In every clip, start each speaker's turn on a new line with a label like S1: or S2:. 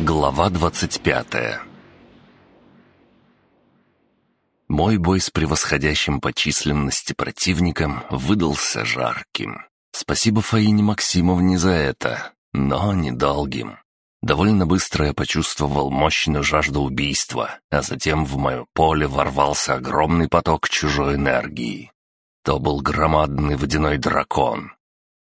S1: Глава двадцать пятая Мой бой с превосходящим по численности противником выдался жарким. Спасибо Фаине Максимовне за это, но недолгим. Довольно быстро я почувствовал мощную жажду убийства, а затем в мое поле ворвался огромный поток чужой энергии. То был громадный водяной дракон.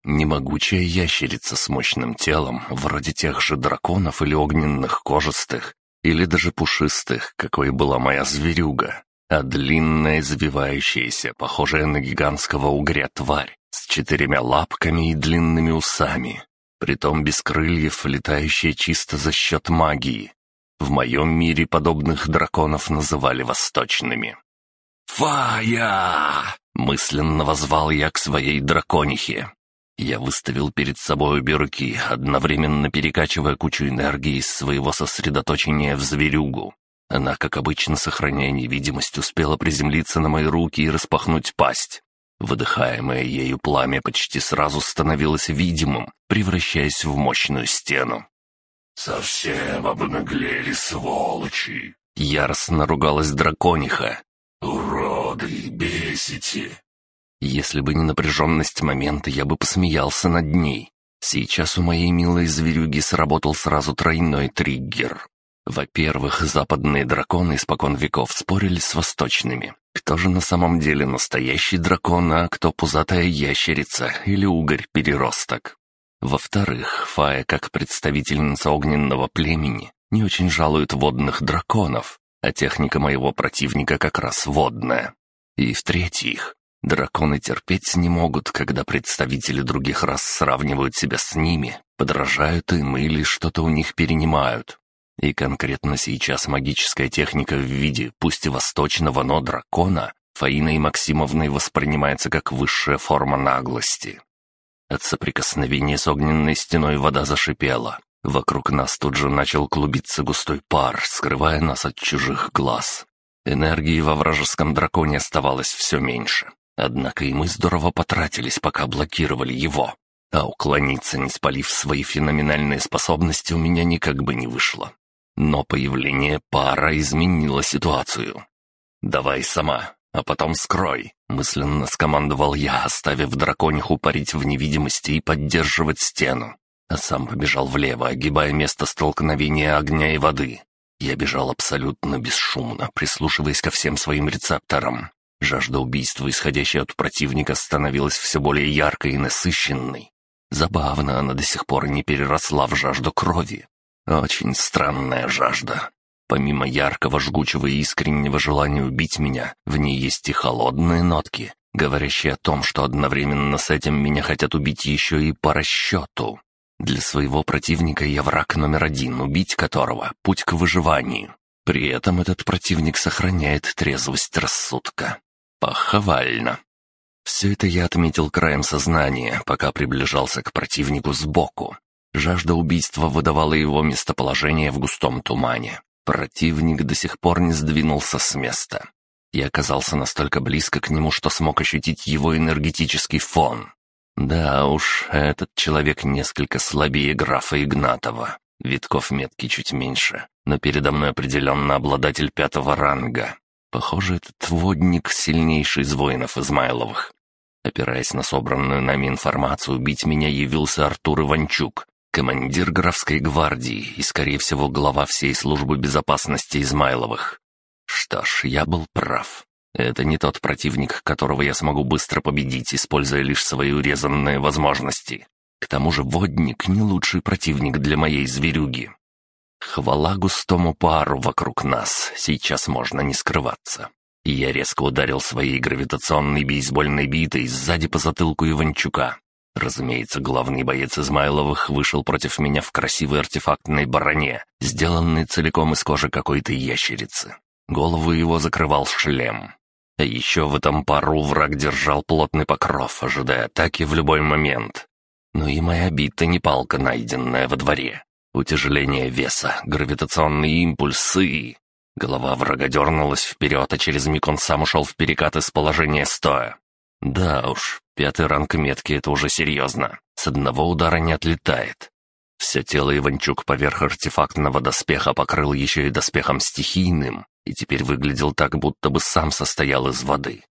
S1: Немогучая ящерица с мощным телом, вроде тех же драконов или огненных кожистых, или даже пушистых, какой была моя зверюга, а длинная, извивающаяся, похожая на гигантского угря тварь, с четырьмя лапками и длинными усами, притом без крыльев, летающая чисто за счет магии. В моем мире подобных драконов называли восточными. «Фая!» — мысленно возвал я к своей драконихе. Я выставил перед собой обе руки, одновременно перекачивая кучу энергии из своего сосредоточения в зверюгу. Она, как обычно, сохраняя невидимость, успела приземлиться на мои руки и распахнуть пасть. Выдыхаемое ею пламя почти сразу становилось видимым, превращаясь в мощную стену.
S2: «Совсем обнаглели, сволочи!»
S1: Яростно ругалась дракониха.
S2: «Уроды, бесите!»
S1: Если бы не напряженность момента, я бы посмеялся над ней. Сейчас у моей милой зверюги сработал сразу тройной триггер. Во-первых, западные драконы испокон веков спорили с восточными. Кто же на самом деле настоящий дракон, а кто пузатая ящерица или угорь-переросток? Во-вторых, Фая, как представительница огненного племени, не очень жалует водных драконов, а техника моего противника как раз водная. И в-третьих, драконы терпеть не могут, когда представители других рас сравнивают себя с ними, подражают им или что-то у них перенимают. И конкретно сейчас магическая техника в виде, пусть и восточного, но дракона, Фаиной Максимовной воспринимается как высшая форма наглости. От соприкосновения с огненной стеной вода зашипела. Вокруг нас тут же начал клубиться густой пар, скрывая нас от чужих глаз. Энергии во вражеском драконе оставалось все меньше. Однако и мы здорово потратились, пока блокировали его. А уклониться, не спалив свои феноменальные способности, у меня никак бы не вышло. Но появление пара изменило ситуацию. «Давай сама, а потом скрой», — мысленно скомандовал я, оставив дракониху парить в невидимости и поддерживать стену. А сам побежал влево, огибая место столкновения огня и воды. Я бежал абсолютно бесшумно, прислушиваясь ко всем своим рецепторам. Жажда убийства, исходящая от противника, становилась все более яркой и насыщенной. Забавно, она до сих пор не переросла в жажду крови. Очень странная жажда. Помимо яркого, жгучего и искреннего желания убить меня, в ней есть и холодные нотки, говорящие о том, что одновременно с этим меня хотят убить еще и по расчету. Для своего противника я враг номер один, убить которого — путь к выживанию. При этом этот противник сохраняет трезвость рассудка. Похвально. Все это я отметил краем сознания, пока приближался к противнику сбоку. Жажда убийства выдавала его местоположение в густом тумане. Противник до сих пор не сдвинулся с места. Я оказался настолько близко к нему, что смог ощутить его энергетический фон. Да уж, этот человек несколько слабее графа Игнатова. Витков метки чуть меньше, но передо мной определенно обладатель пятого ранга. Похоже, этот водник сильнейший из воинов Измайловых. Опираясь на собранную нами информацию, убить меня явился Артур Иванчук, командир графской гвардии и, скорее всего, глава всей службы безопасности Измайловых. Что ж, я был прав. Это не тот противник, которого я смогу быстро победить, используя лишь свои урезанные возможности. К тому же водник — не лучший противник для моей зверюги. Хвала густому пару вокруг нас, сейчас можно не скрываться. И я резко ударил своей гравитационной бейсбольной битой сзади по затылку Иванчука. Разумеется, главный боец Измайловых вышел против меня в красивой артефактной броне, сделанной целиком из кожи какой-то ящерицы. Голову его закрывал шлем. А еще в этом пару враг держал плотный покров, ожидая атаки в любой момент. Ну и моя бита не палка, найденная во дворе. Утяжеление веса, гравитационные импульсы. Голова врага дернулась вперед, а через миг он сам ушел в перекат из положения стоя. Да уж, пятый ранг метки — это уже серьезно. С одного удара не отлетает. Все тело Иванчук поверх артефактного доспеха покрыл еще и доспехом стихийным, и теперь выглядел так, будто бы сам состоял из воды.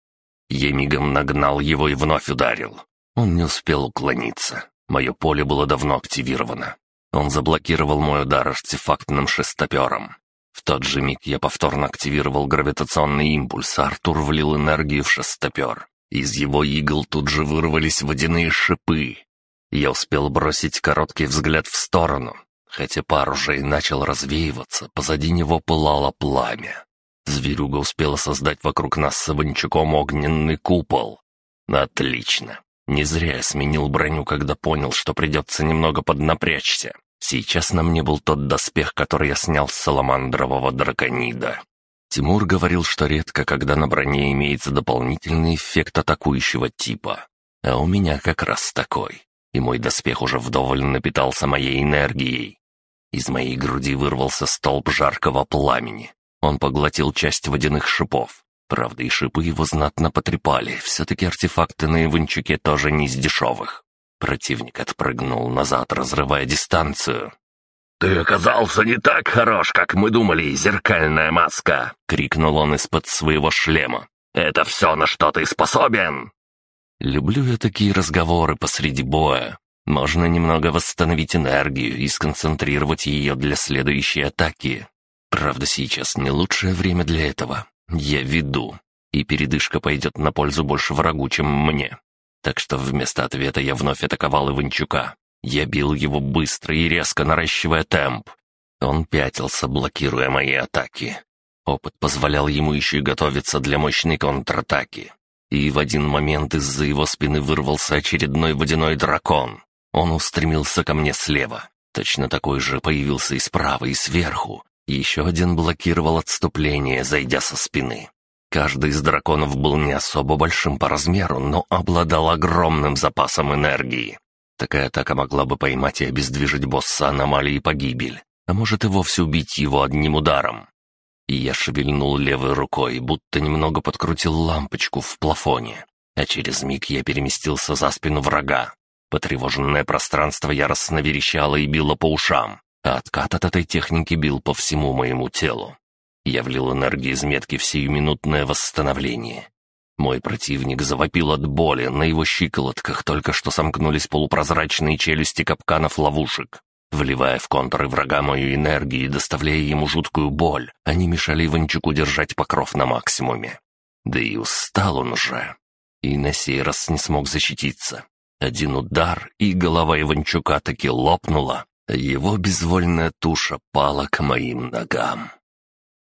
S1: Я мигом нагнал его и вновь ударил. Он не успел уклониться. Мое поле было давно активировано. Он заблокировал мой удар артефактным шестопером. В тот же миг я повторно активировал гравитационный импульс, а Артур влил энергию в шестопер. Из его игл тут же вырвались водяные шипы. Я успел бросить короткий взгляд в сторону. Хотя пар уже и начал развеиваться, позади него пылало пламя. Зверюга успела создать вокруг нас с Иванчуком огненный купол. Отлично. Не зря я сменил броню, когда понял, что придется немного поднапрячься. Сейчас на мне был тот доспех, который я снял с саламандрового драконида. Тимур говорил, что редко, когда на броне имеется дополнительный эффект атакующего типа. А у меня как раз такой. И мой доспех уже вдоволь напитался моей энергией. Из моей груди вырвался столб жаркого пламени. Он поглотил часть водяных шипов. Правда, и шипы его знатно потрепали. Все-таки артефакты на Иванчуке тоже не из дешевых. Противник отпрыгнул назад, разрывая дистанцию.
S2: «Ты оказался не так хорош, как мы думали, зеркальная маска!»
S1: — крикнул он из-под своего шлема.
S2: «Это все, на что ты способен!»
S1: Люблю я такие разговоры посреди боя. Можно немного восстановить энергию и сконцентрировать ее для следующей атаки. Правда, сейчас не лучшее время для этого. Я веду, и передышка пойдет на пользу больше врагу, чем мне. Так что вместо ответа я вновь атаковал Иванчука. Я бил его быстро и резко наращивая темп. Он пятился, блокируя мои атаки. Опыт позволял ему еще и готовиться для мощной контратаки. И в один момент из-за его спины вырвался очередной водяной дракон. Он устремился ко мне слева. Точно такой же появился и справа, и сверху. Еще один блокировал отступление, зайдя со спины. Каждый из драконов был не особо большим по размеру, но обладал огромным запасом энергии. Такая атака могла бы поймать и обездвижить босса аномалии погибель, а может и вовсе убить его одним ударом. И я шевельнул левой рукой, будто немного подкрутил лампочку в плафоне, а через миг я переместился за спину врага. Потревоженное пространство яростно верещало и било по ушам а откат от этой техники бил по всему моему телу. Я влил энергию из метки в сиюминутное восстановление. Мой противник завопил от боли, на его щиколотках только что сомкнулись полупрозрачные челюсти капканов ловушек. Вливая в контуры врага мою энергию и доставляя ему жуткую боль, они мешали Иванчуку держать покров на максимуме. Да и устал он уже. И на сей раз не смог защититься. Один удар, и голова Иванчука таки лопнула, его безвольная туша пала к моим ногам.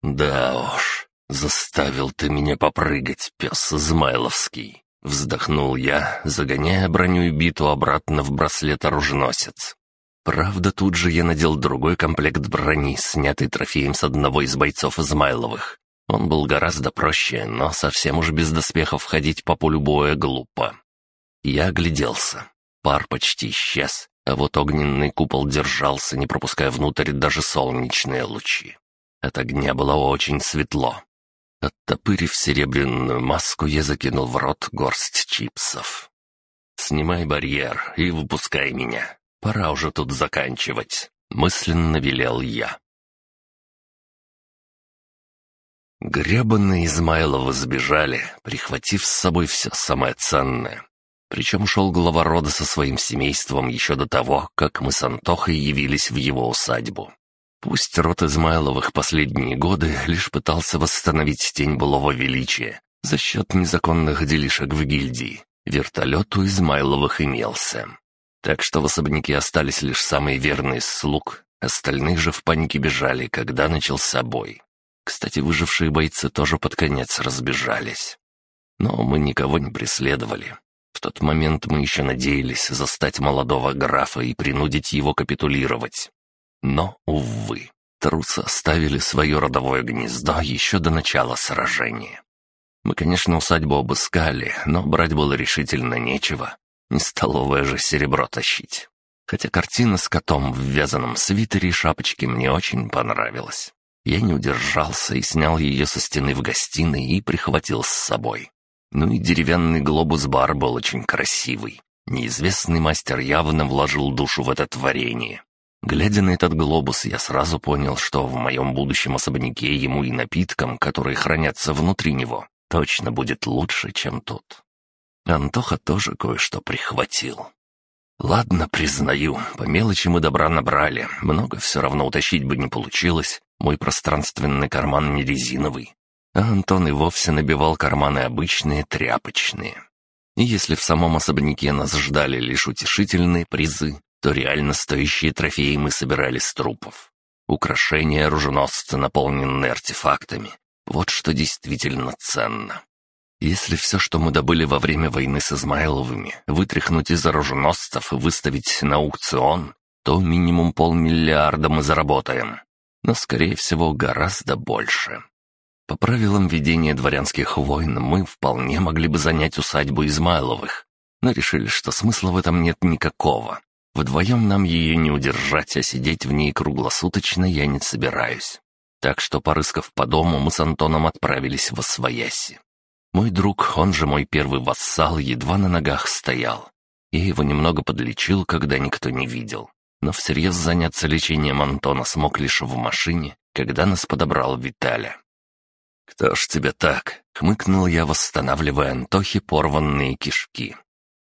S1: «Да уж, заставил ты меня попрыгать, пес Измайловский!» Вздохнул я, загоняя броню и биту обратно в браслет-оруженосец. Правда, тут же я надел другой комплект брони, снятый трофеем с одного из бойцов Измайловых. Он был гораздо проще, но совсем уж без доспехов ходить по полю боя глупо. Я огляделся. Пар почти исчез, а вот огненный купол держался, не пропуская внутрь даже солнечные лучи. От огня было очень светло. Оттопырив серебряную маску, я закинул в рот горсть чипсов. «Снимай барьер и выпускай меня. Пора уже тут заканчивать», — мысленно велел я. Гребаные Измайловы сбежали, прихватив с собой все самое ценное. Причем ушел глава рода со своим семейством еще до того, как мы с Антохой явились в его усадьбу. Пусть род Измайловых последние годы лишь пытался восстановить тень былого величия за счет незаконных делишек в гильдии, вертолет у Измайловых имелся. Так что в особняке остались лишь самые верные слуг, остальные же в панике бежали, когда начался бой. Кстати, выжившие бойцы тоже под конец разбежались. Но мы никого не преследовали. В тот момент мы еще надеялись застать молодого графа и принудить его капитулировать. Но, увы, трусы оставили свое родовое гнездо еще до начала сражения. Мы, конечно, усадьбу обыскали, но брать было решительно нечего. Не столовое же серебро тащить. Хотя картина с котом в вязаном свитере и шапочке мне очень понравилась. Я не удержался и снял ее со стены в гостиной и прихватил с собой. Ну и деревянный глобус-бар был очень красивый. Неизвестный мастер явно вложил душу в это творение. Глядя на этот глобус, я сразу понял, что в моем будущем особняке ему и напиткам, которые хранятся внутри него, точно будет лучше, чем тут. Антоха тоже кое-что прихватил. Ладно, признаю, по мелочи мы добра набрали, много все равно утащить бы не получилось, мой пространственный карман не резиновый. А Антон и вовсе набивал карманы обычные, тряпочные. И если в самом особняке нас ждали лишь утешительные призы, то реально стоящие трофеи мы собирали с трупов. Украшения оруженосца, наполненные артефактами. Вот что действительно ценно. Если все, что мы добыли во время войны с Измайловыми, вытряхнуть из оруженосцев и выставить на аукцион, то минимум полмиллиарда мы заработаем. Но, скорее всего, гораздо больше. По правилам ведения дворянских войн мы вполне могли бы занять усадьбу Измайловых, но решили, что смысла в этом нет никакого. Вдвоем нам ее не удержать, а сидеть в ней круглосуточно я не собираюсь. Так что, порыскав по дому, мы с Антоном отправились в Освояси. Мой друг, он же мой первый вассал, едва на ногах стоял. Я его немного подлечил, когда никто не видел. Но всерьез заняться лечением Антона смог лишь в машине, когда нас подобрал Виталя. «Кто ж тебя так?» — хмыкнул я, восстанавливая Антохе порванные кишки.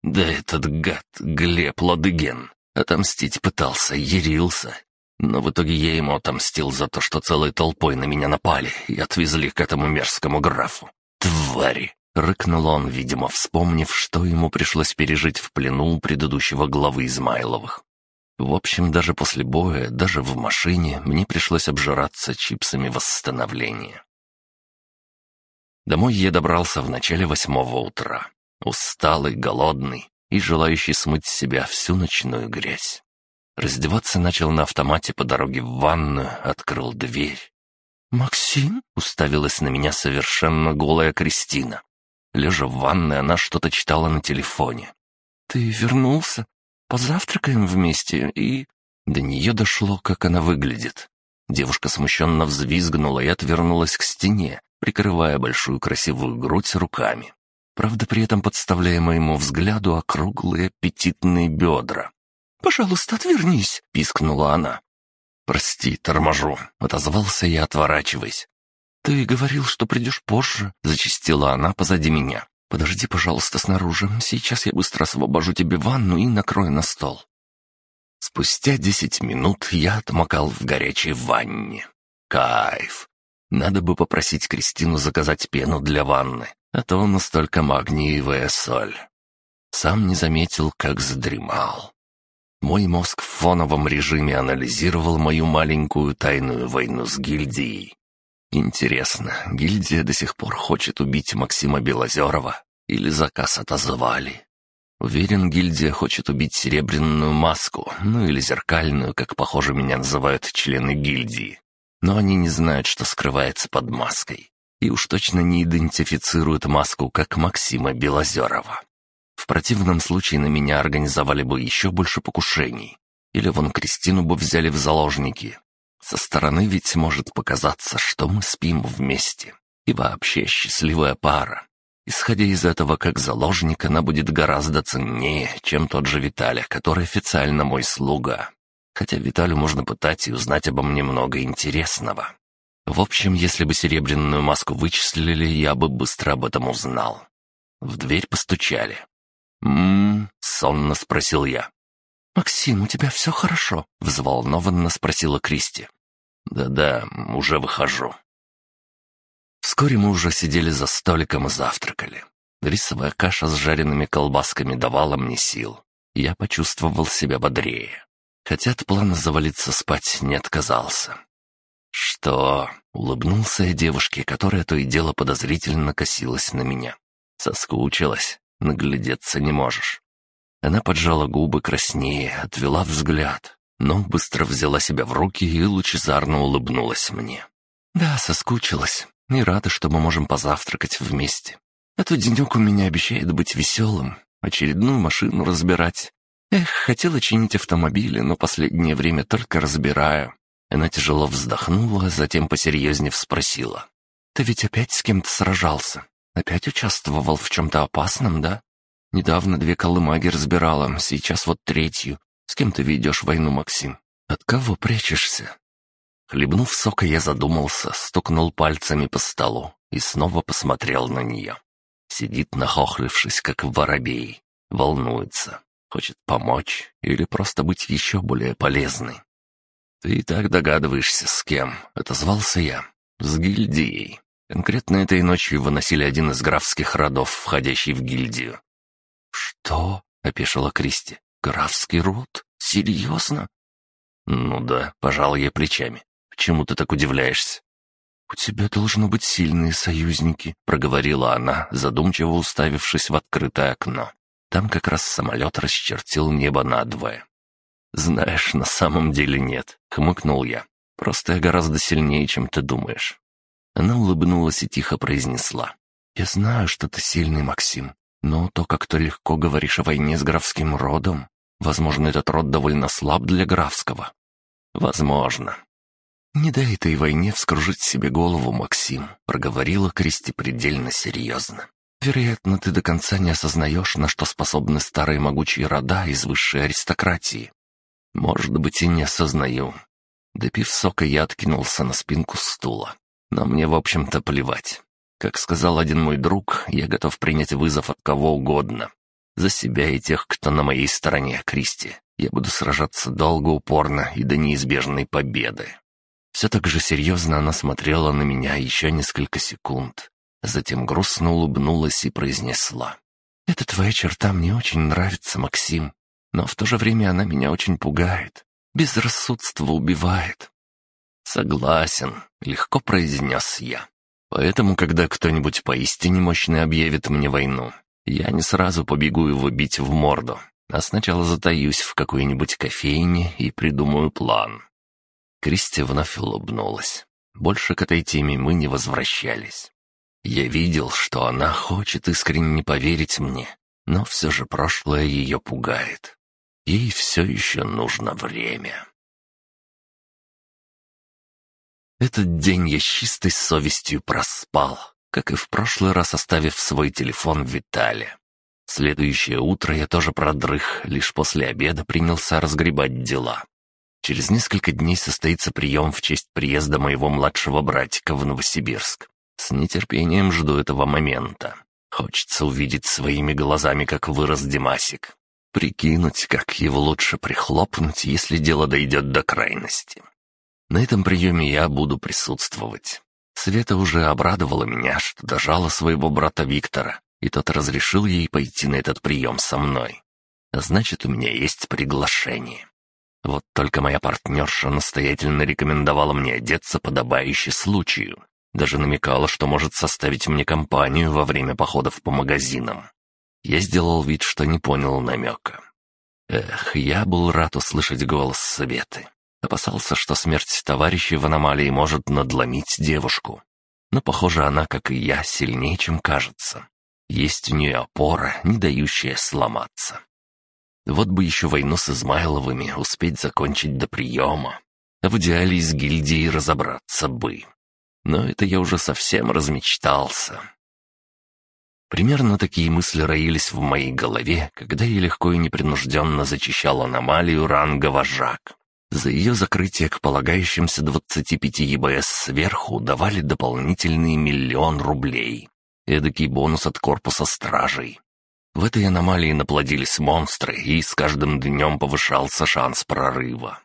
S1: «Да этот гад, Глеб Ладыген, отомстить пытался, ярился. Но в итоге я ему отомстил за то, что целой толпой на меня напали и отвезли к этому мерзкому графу. «Твари!» — рыкнул он, видимо, вспомнив, что ему пришлось пережить в плену у предыдущего главы Измайловых. В общем, даже после боя, даже в машине, мне пришлось обжираться чипсами восстановления. Домой я добрался в начале восьмого утра. Усталый, голодный и желающий смыть с себя всю ночную грязь. Раздеваться начал на автомате по дороге в ванную, открыл дверь. «Максим?» — уставилась на меня совершенно голая Кристина. Лежа в ванной, она что-то читала на телефоне. «Ты вернулся? Позавтракаем вместе и...» До нее дошло, как она выглядит. Девушка смущенно взвизгнула и отвернулась к стене, прикрывая большую красивую грудь руками. Правда, при этом подставляя моему взгляду округлые аппетитные бедра. «Пожалуйста, отвернись!» — пискнула она. «Прости, торможу», — отозвался я, отворачиваясь. «Ты говорил, что придешь позже», — зачастила она позади меня. «Подожди, пожалуйста, снаружи. Сейчас я быстро освобожу тебе ванну и накрою на стол». Спустя десять минут я отмокал в горячей ванне. Кайф. Надо бы попросить Кристину заказать пену для ванны, а то настолько магниевая соль. Сам не заметил, как задремал. Мой мозг в фоновом режиме анализировал мою маленькую тайную войну с гильдией. Интересно, гильдия до сих пор хочет убить Максима Белозерова? Или заказ отозвали? Уверен, гильдия хочет убить серебряную маску, ну или зеркальную, как, похоже, меня называют члены гильдии. Но они не знают, что скрывается под маской. И уж точно не идентифицируют маску как Максима Белозерова. В противном случае на меня организовали бы еще больше покушений. Или вон Кристину бы взяли в заложники. Со стороны ведь может показаться, что мы спим вместе. И вообще счастливая пара. Исходя из этого, как заложник, она будет гораздо ценнее, чем тот же Виталя, который официально мой слуга. Хотя Виталю можно пытать и узнать обо мне много интересного. В общем, если бы серебряную маску вычислили, я бы быстро об этом узнал. В дверь постучали. «М-м-м?» сонно спросил я. «Максим, у тебя все хорошо?» — взволнованно спросила Кристи. «Да-да, уже выхожу». Вскоре мы уже сидели за столиком и завтракали. Рисовая каша с жареными колбасками давала мне сил. Я почувствовал себя бодрее. Хотя от плана завалиться спать не отказался. «Что?» — улыбнулся я девушке, которая то и дело подозрительно косилась на меня. Соскучилась. Наглядеться не можешь. Она поджала губы краснее, отвела взгляд, но быстро взяла себя в руки и лучезарно улыбнулась мне. «Да, соскучилась. И рада, что мы можем позавтракать вместе. Этот денек у меня обещает быть веселым. Очередную машину разбирать. Эх, хотела чинить автомобили, но последнее время только разбираю». Она тяжело вздохнула, затем посерьезнее спросила. «Ты ведь опять с кем-то сражался? Опять участвовал в чем-то опасном, да? Недавно две колымаги разбирала, сейчас вот третью. С кем ты ведешь войну, Максим? «От кого прячешься?» Хлебнув сока, я задумался, стукнул пальцами по столу и снова посмотрел на нее. Сидит, нахохлившись, как воробей, волнуется, хочет помочь или просто быть еще более полезной. «Ты и так догадываешься, с кем?» — отозвался я. «С гильдией. Конкретно этой ночью выносили один из графских родов, входящий в гильдию». «Что?» — опешила Кристи. «Графский род? Серьезно?» «Ну да», — пожал я плечами. «Почему ты так удивляешься?» «У тебя должно быть сильные союзники», — проговорила она, задумчиво уставившись в открытое окно. Там как раз самолет расчертил небо надвое. «Знаешь, на самом деле нет», — хмыкнул я. «Просто я гораздо сильнее, чем ты думаешь». Она улыбнулась и тихо произнесла. «Я знаю, что ты сильный, Максим, но то, как ты легко говоришь о войне с графским родом, возможно, этот род довольно слаб для графского». «Возможно». «Не дай этой войне вскружить себе голову, Максим», — проговорила Кристи предельно серьезно. «Вероятно, ты до конца не осознаешь, на что способны старые могучие рода из высшей аристократии. Может быть, и не осознаю. Допив сока, я откинулся на спинку стула. Но мне, в общем-то, плевать. Как сказал один мой друг, я готов принять вызов от кого угодно. За себя и тех, кто на моей стороне, Кристи. Я буду сражаться долго, упорно и до неизбежной победы. Все так же серьезно она смотрела на меня еще несколько секунд. Затем грустно улыбнулась и произнесла. «Эта твоя черта мне очень нравится, Максим но в то же время она меня очень пугает. Безрассудство убивает». «Согласен», — легко произнес я. «Поэтому, когда кто-нибудь поистине мощный объявит мне войну, я не сразу побегу его бить в морду, а сначала затаюсь в какой-нибудь кофейне и придумаю план». Кристи вновь улыбнулась. Больше к этой теме мы не возвращались. Я видел, что она хочет искренне поверить мне, но все же прошлое ее пугает. Ей все еще нужно время. Этот день я чистой совестью проспал, как и в прошлый раз оставив свой телефон в Витале. Следующее утро я тоже продрых, лишь после обеда принялся разгребать дела. Через несколько дней состоится прием в честь приезда моего младшего братика в Новосибирск. С нетерпением жду этого момента. Хочется увидеть своими глазами, как вырос Димасик. Прикинуть, как его лучше прихлопнуть, если дело дойдет до крайности. На этом приеме я буду присутствовать. Света уже обрадовала меня, что дожала своего брата Виктора, и тот разрешил ей пойти на этот прием со мной. А значит, у меня есть приглашение. Вот только моя партнерша настоятельно рекомендовала мне одеться подобающе случаю. Даже намекала, что может составить мне компанию во время походов по магазинам. Я сделал вид, что не понял намека. Эх, я был рад услышать голос Светы. Опасался, что смерть товарища в аномалии может надломить девушку. Но, похоже, она, как и я, сильнее, чем кажется. Есть у нее опора, не дающая сломаться. Вот бы еще войну с Измайловыми успеть закончить до приема. А в идеале из гильдии разобраться бы. Но это я уже совсем размечтался. Примерно такие мысли роились в моей голове, когда я легко и непринужденно зачищал аномалию ранга вожак. За ее закрытие к полагающимся 25 ЕБС сверху давали дополнительный миллион рублей. Эдакий бонус от корпуса стражей. В этой аномалии наплодились монстры, и с каждым днем повышался шанс прорыва.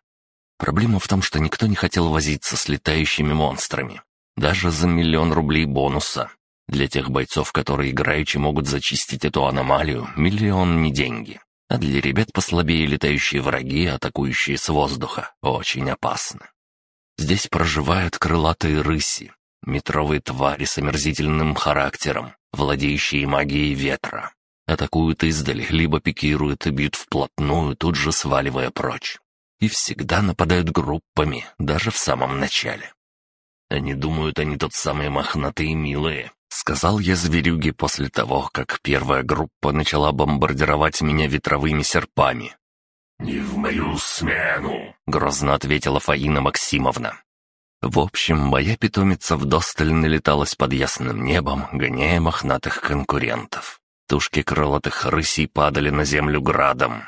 S1: Проблема в том, что никто не хотел возиться с летающими монстрами. Даже за миллион рублей бонуса. Для тех бойцов, которые играючи могут зачистить эту аномалию, миллион не деньги. А для ребят послабее летающие враги, атакующие с воздуха, очень опасно. Здесь проживают крылатые рыси, метровые твари с омерзительным характером, владеющие магией ветра. Атакуют издали, либо пикируют и бьют вплотную, тут же сваливая прочь. И всегда нападают группами, даже в самом начале. Они думают, они тот самые мохнатые милые, Сказал я зверюге после того, как первая группа начала бомбардировать меня ветровыми серпами.
S2: «Не в мою смену!»
S1: — грозно ответила Фаина Максимовна. В общем, моя питомица вдосталь налеталась под ясным небом, гоняя мохнатых конкурентов. Тушки крылатых рысей падали на землю градом.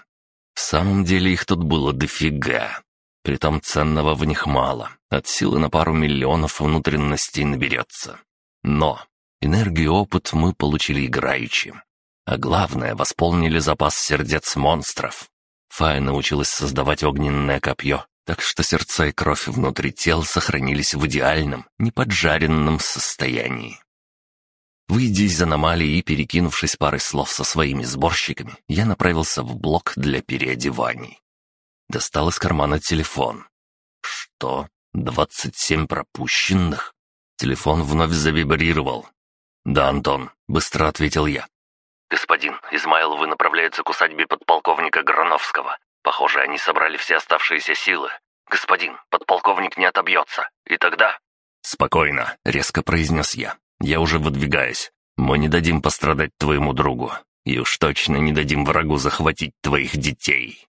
S1: В самом деле их тут было дофига. Притом ценного в них мало, от силы на пару миллионов внутренностей наберется. Но энергию и опыт мы получили играючи. А главное, восполнили запас сердец монстров. Фая научилась создавать огненное копье, так что сердца и кровь внутри тел сохранились в идеальном, неподжаренном состоянии. Выйдя из аномалии и перекинувшись парой слов со своими сборщиками, я направился в блок для переодеваний. Достал из кармана телефон. Что? Двадцать семь пропущенных? Телефон вновь завибрировал. «Да, Антон», — быстро ответил я.
S3: «Господин, Измайловы направляются к усадьбе подполковника Грановского. Похоже, они собрали все оставшиеся силы. Господин, подполковник не отобьется. И тогда...»
S1: «Спокойно», — резко произнес я. «Я уже выдвигаюсь. Мы не дадим пострадать твоему другу. И уж точно не дадим врагу захватить твоих детей».